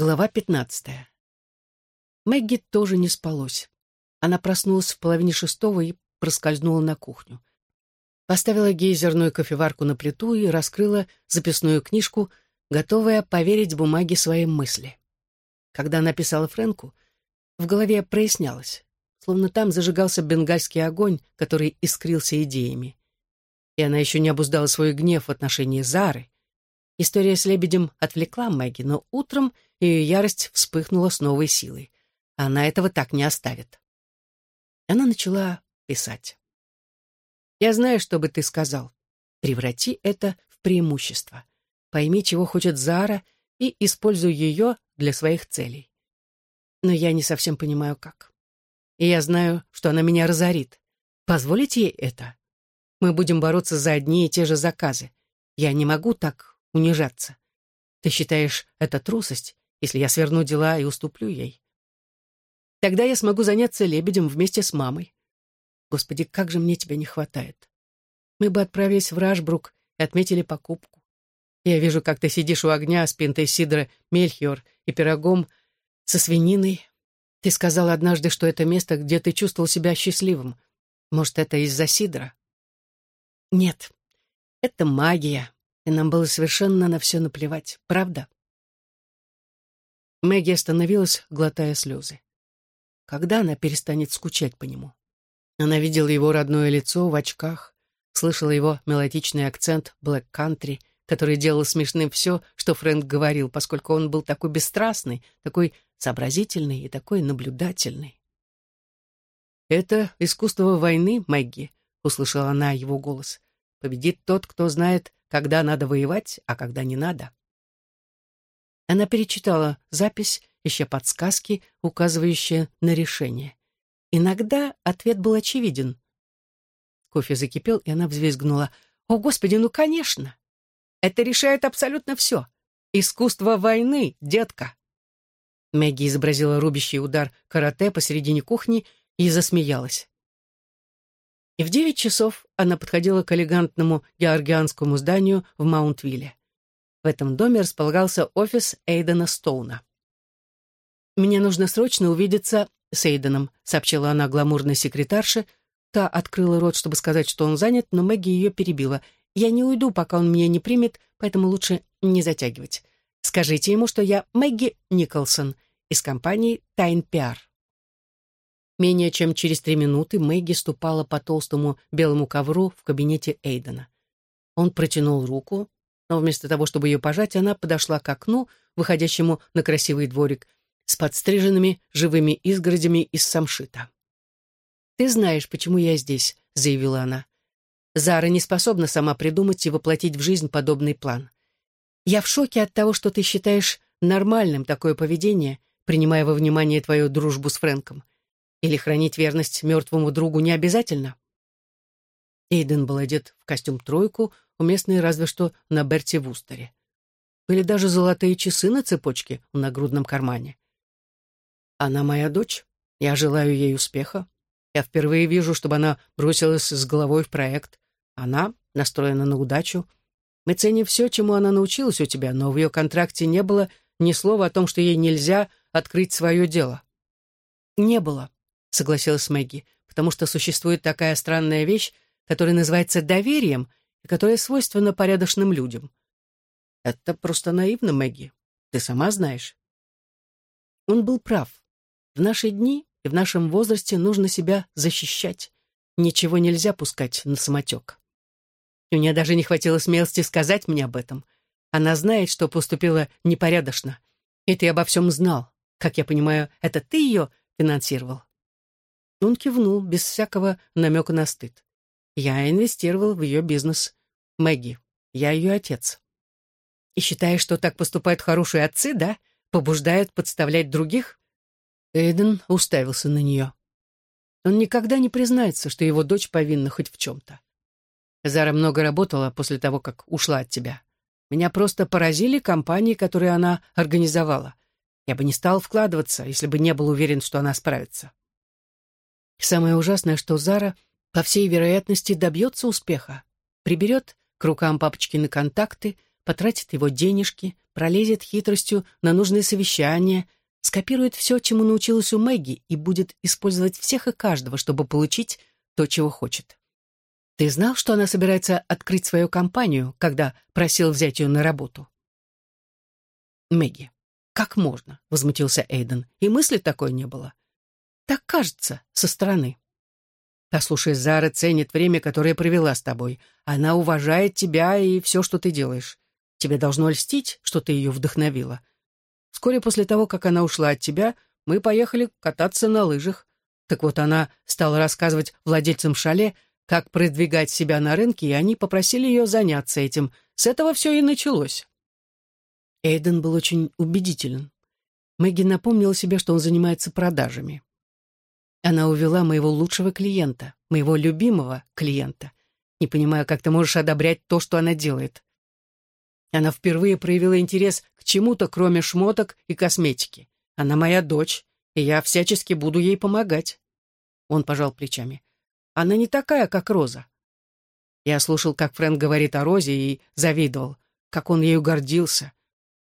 Глава пятнадцатая. Мэгги тоже не спалось. Она проснулась в половине шестого и проскользнула на кухню. Поставила гейзерную кофеварку на плиту и раскрыла записную книжку, готовая поверить бумаге свои мысли. Когда она писала Фрэнку, в голове прояснялось, словно там зажигался бенгальский огонь, который искрился идеями. И она еще не обуздала свой гнев в отношении Зары. История с лебедем отвлекла Мэгги, но утром — ее ярость вспыхнула с новой силой. Она этого так не оставит. Она начала писать. «Я знаю, что бы ты сказал. Преврати это в преимущество. Пойми, чего хочет Зара, и используй ее для своих целей. Но я не совсем понимаю, как. И я знаю, что она меня разорит. Позволить ей это? Мы будем бороться за одни и те же заказы. Я не могу так унижаться. Ты считаешь это трусость, если я сверну дела и уступлю ей. Тогда я смогу заняться лебедем вместе с мамой. Господи, как же мне тебя не хватает. Мы бы отправились в Рашбрук и отметили покупку. Я вижу, как ты сидишь у огня с пинтой сидра Мельхиор и пирогом со свининой. Ты сказал однажды, что это место, где ты чувствовал себя счастливым. Может, это из-за сидра? Нет, это магия, и нам было совершенно на все наплевать, правда? Мэгги остановилась, глотая слезы. Когда она перестанет скучать по нему? Она видела его родное лицо в очках, слышала его мелодичный акцент блэк-кантри, который делал смешным все, что Фрэнк говорил, поскольку он был такой бесстрастный, такой сообразительный и такой наблюдательный. «Это искусство войны, Мэгги», — услышала она его голос. «Победит тот, кто знает, когда надо воевать, а когда не надо». Она перечитала запись, ища подсказки, указывающие на решение. Иногда ответ был очевиден. Кофе закипел, и она взвизгнула. «О, Господи, ну, конечно! Это решает абсолютно все. Искусство войны, детка!» Мэгги изобразила рубящий удар карате посередине кухни и засмеялась. И в девять часов она подходила к элегантному георгианскому зданию в Маунтвилле. Этом доме располагался офис Эйдена Стоуна. «Мне нужно срочно увидеться с Эйденом», сообщила она гламурной секретарше. Та открыла рот, чтобы сказать, что он занят, но Мэгги ее перебила. «Я не уйду, пока он меня не примет, поэтому лучше не затягивать. Скажите ему, что я Мэгги Николсон из компании Тайн Пиар». Менее чем через три минуты Мэгги ступала по толстому белому ковру в кабинете Эйдена. Он протянул руку, но вместо того, чтобы ее пожать, она подошла к окну, выходящему на красивый дворик, с подстриженными живыми изгородями из самшита. «Ты знаешь, почему я здесь», — заявила она. «Зара не способна сама придумать и воплотить в жизнь подобный план. Я в шоке от того, что ты считаешь нормальным такое поведение, принимая во внимание твою дружбу с Фрэнком. Или хранить верность мертвому другу не обязательно?» Эйден был одет в костюм-тройку, уместные разве что на Берти Вустере. Были даже золотые часы на цепочке в нагрудном кармане. Она моя дочь. Я желаю ей успеха. Я впервые вижу, чтобы она бросилась с головой в проект. Она настроена на удачу. Мы ценим все, чему она научилась у тебя, но в ее контракте не было ни слова о том, что ей нельзя открыть свое дело. «Не было», — согласилась Мэгги, «потому что существует такая странная вещь, которая называется доверием и которая свойственна порядочным людям. Это просто наивно, Мэгги. Ты сама знаешь. Он был прав. В наши дни и в нашем возрасте нужно себя защищать. Ничего нельзя пускать на самотек. У нее даже не хватило смелости сказать мне об этом. Она знает, что поступила непорядочно. И ты обо всем знал. Как я понимаю, это ты ее финансировал. Он кивнул, без всякого намека на стыд. Я инвестировал в ее бизнес. Мэгги, я ее отец. И считаешь, что так поступают хорошие отцы, да? Побуждают подставлять других? Эйден уставился на нее. Он никогда не признается, что его дочь повинна хоть в чем-то. Зара много работала после того, как ушла от тебя. Меня просто поразили компании, которые она организовала. Я бы не стал вкладываться, если бы не был уверен, что она справится. Самое ужасное, что Зара по всей вероятности, добьется успеха. Приберет к рукам папочки на контакты, потратит его денежки, пролезет хитростью на нужные совещания, скопирует все, чему научилась у Мэгги, и будет использовать всех и каждого, чтобы получить то, чего хочет. Ты знал, что она собирается открыть свою компанию, когда просил взять ее на работу? Мэгги, как можно? Возмутился Эйден. И мысли такой не было. Так кажется, со стороны. Послушай, Зара ценит время, которое провела с тобой. Она уважает тебя и все, что ты делаешь. Тебе должно льстить, что ты ее вдохновила. Вскоре после того, как она ушла от тебя, мы поехали кататься на лыжах. Так вот, она стала рассказывать владельцам шале, как продвигать себя на рынке, и они попросили ее заняться этим. С этого все и началось. Эйден был очень убедителен. Мэгги напомнила себе, что он занимается продажами. Она увела моего лучшего клиента, моего любимого клиента. Не понимаю, как ты можешь одобрять то, что она делает. Она впервые проявила интерес к чему-то, кроме шмоток и косметики. Она моя дочь, и я всячески буду ей помогать. Он пожал плечами. Она не такая, как Роза. Я слушал, как Фрэнк говорит о Розе, и завидовал, как он ею гордился.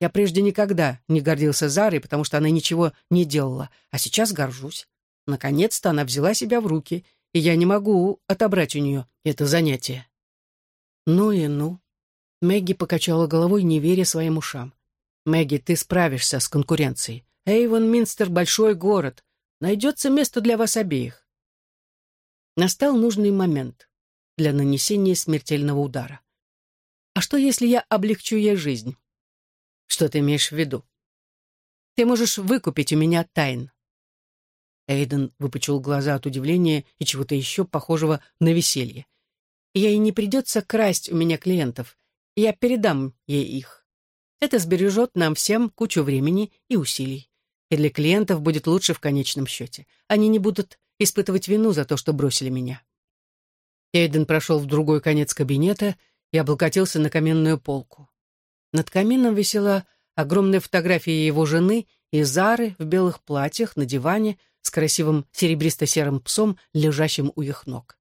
Я прежде никогда не гордился Зарой, потому что она ничего не делала, а сейчас горжусь. Наконец-то она взяла себя в руки, и я не могу отобрать у нее это занятие. Ну и ну. Мэгги покачала головой, не веря своим ушам. «Мэгги, ты справишься с конкуренцией. Эйвон Минстер — большой город. Найдется место для вас обеих». Настал нужный момент для нанесения смертельного удара. «А что, если я облегчу ей жизнь?» «Что ты имеешь в виду?» «Ты можешь выкупить у меня тайн». Эйден выпучил глаза от удивления и чего-то еще похожего на веселье. «Ей не придется красть у меня клиентов. Я передам ей их. Это сбережет нам всем кучу времени и усилий. И для клиентов будет лучше в конечном счете. Они не будут испытывать вину за то, что бросили меня». Эйден прошел в другой конец кабинета и облокотился на каменную полку. Над камином висела огромная фотография его жены и Зары в белых платьях на диване с красивым серебристо-серым псом, лежащим у их ног.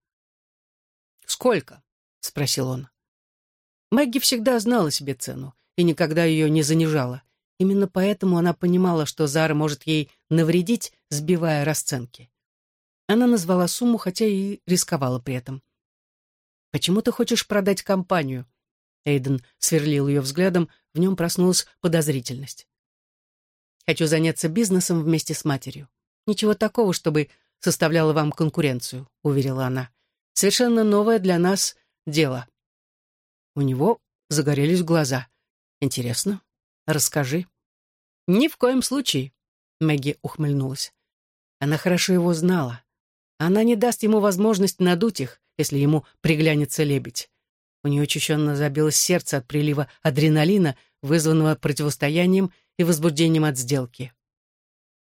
«Сколько?» — спросил он. Мэгги всегда знала себе цену и никогда ее не занижала. Именно поэтому она понимала, что Зара может ей навредить, сбивая расценки. Она назвала сумму, хотя и рисковала при этом. «Почему ты хочешь продать компанию?» Эйден сверлил ее взглядом, в нем проснулась подозрительность. «Хочу заняться бизнесом вместе с матерью. Ничего такого, чтобы составляло вам конкуренцию», — уверила она. «Совершенно новое для нас дело». У него загорелись глаза. «Интересно. Расскажи». «Ни в коем случае», — Мэгги ухмыльнулась. Она хорошо его знала. Она не даст ему возможность надуть их, если ему приглянется лебедь. У нее учащенно забилось сердце от прилива адреналина, вызванного противостоянием и возбуждением от сделки.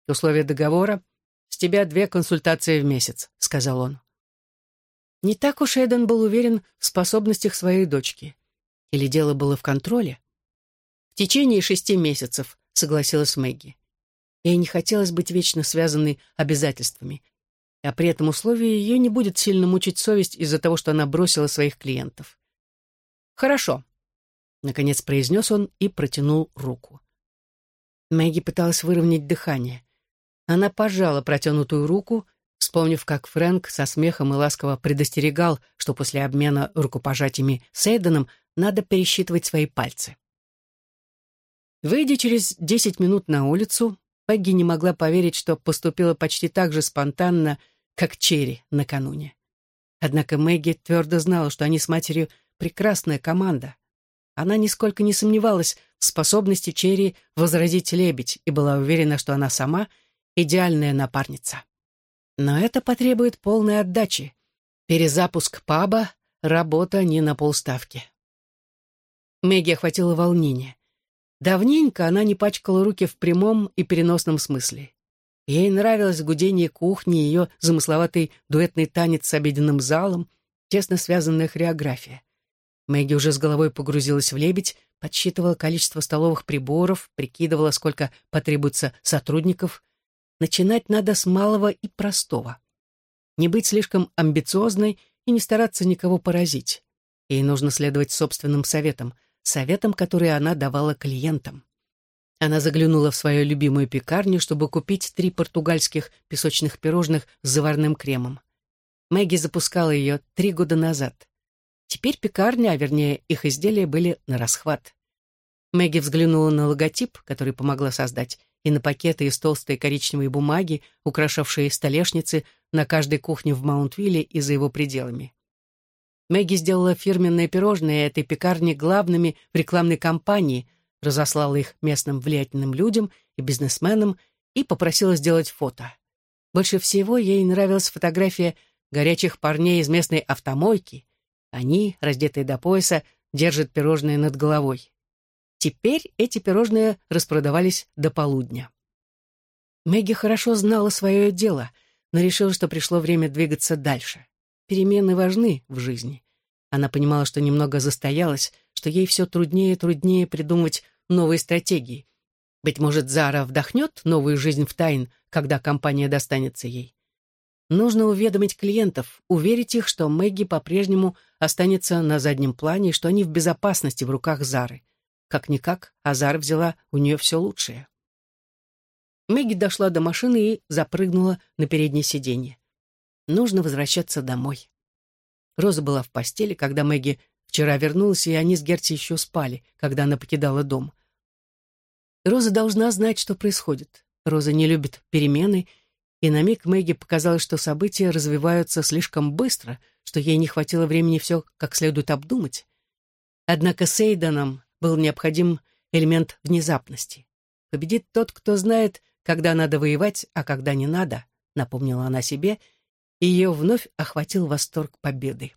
«Условия договора — с тебя две консультации в месяц», — сказал он. Не так уж Эден был уверен в способностях своей дочки. Или дело было в контроле? В течение шести месяцев, согласилась Мэгги. Ей не хотелось быть вечно связанной обязательствами, а при этом условии ее не будет сильно мучить совесть из-за того, что она бросила своих клиентов. «Хорошо», — наконец произнес он и протянул руку. Мэгги пыталась выровнять дыхание. Она пожала протянутую руку, вспомнив, как Фрэнк со смехом и ласково предостерегал, что после обмена рукопожатиями с Эйденом надо пересчитывать свои пальцы. Выйдя через десять минут на улицу, Пегги не могла поверить, что поступила почти так же спонтанно, как Черри накануне. Однако Мэгги твердо знала, что они с матерью прекрасная команда. Она нисколько не сомневалась в способности Черри возродить лебедь и была уверена, что она сама идеальная напарница. Но это потребует полной отдачи. Перезапуск паба — работа не на полставки. Мэгги охватило волнение. Давненько она не пачкала руки в прямом и переносном смысле. Ей нравилось гудение кухни, ее замысловатый дуэтный танец с обеденным залом, тесно связанная хореография. Мэгги уже с головой погрузилась в лебедь, подсчитывала количество столовых приборов, прикидывала, сколько потребуется сотрудников. Начинать надо с малого и простого. Не быть слишком амбициозной и не стараться никого поразить. Ей нужно следовать собственным советам, советам, которые она давала клиентам. Она заглянула в свою любимую пекарню, чтобы купить три португальских песочных пирожных с заварным кремом. Мэгги запускала ее три года назад. Теперь пекарня, а вернее их изделия, были на расхват. Мэгги взглянула на логотип, который помогла создать, и на пакеты из толстой коричневой бумаги, украшавшие столешницы на каждой кухне в Маунтвилле и за его пределами. Мэгги сделала фирменные пирожные этой пекарни главными в рекламной кампании, разослала их местным влиятельным людям и бизнесменам и попросила сделать фото. Больше всего ей нравилась фотография горячих парней из местной автомойки. Они, раздетые до пояса, держат пирожные над головой. Теперь эти пирожные распродавались до полудня. Мэгги хорошо знала свое дело, но решила, что пришло время двигаться дальше. Перемены важны в жизни. Она понимала, что немного застоялась, что ей все труднее и труднее придумывать новые стратегии. Быть может, Зара вдохнет новую жизнь в тайн, когда компания достанется ей. Нужно уведомить клиентов, уверить их, что Мэгги по-прежнему останется на заднем плане и что они в безопасности в руках Зары. Как-никак, Азар взяла у нее все лучшее. Мэгги дошла до машины и запрыгнула на переднее сиденье. Нужно возвращаться домой. Роза была в постели, когда Мэгги вчера вернулась, и они с Герти еще спали, когда она покидала дом. Роза должна знать, что происходит. Роза не любит перемены, и на миг Мэгги показалось, что события развиваются слишком быстро, что ей не хватило времени все как следует обдумать. Однако с был необходим элемент внезапности. Победит тот, кто знает, когда надо воевать, а когда не надо, напомнила она себе, и ее вновь охватил восторг победы.